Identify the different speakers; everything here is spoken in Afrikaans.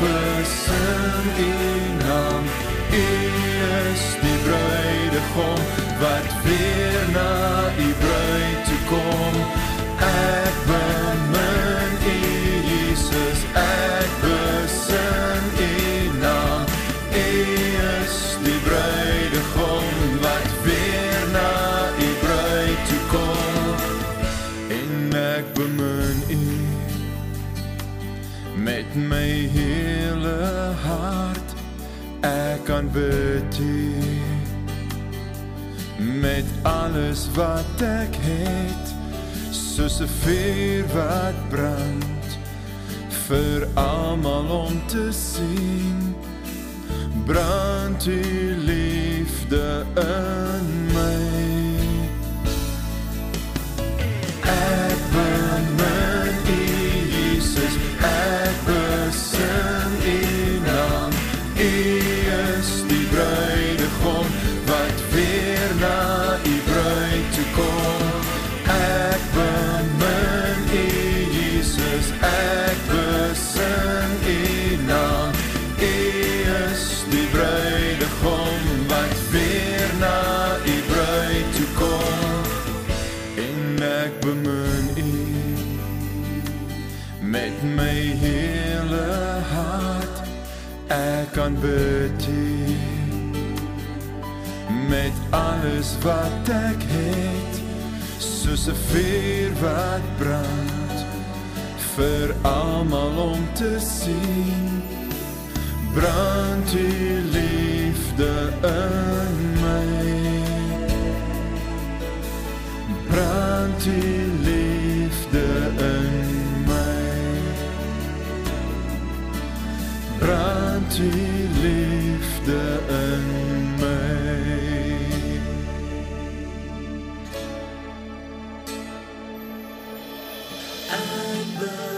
Speaker 1: besing u naam. U is die bruidegom wat weer na u bruid toe kom. Ek bemin u Jesus, ek besing u naam. U is die bruidegom wat weer na u bruid toe kom. Met my hele hart. Ek aanbid U met alles wat ek het soos 'n vuur wat brand vir almal om te sien. Brand U liefde in toe kom ek bemin U Jesus ek besing U naam. U is die bruidegom wat weer na U bruid toe kom. En ek bemin U met my hele hart. Ek aanbid U met alles wat ek het soos 'n wat brand vir almal om te sien brand U liefde in my brand U liefde in my brand U liefde in Ek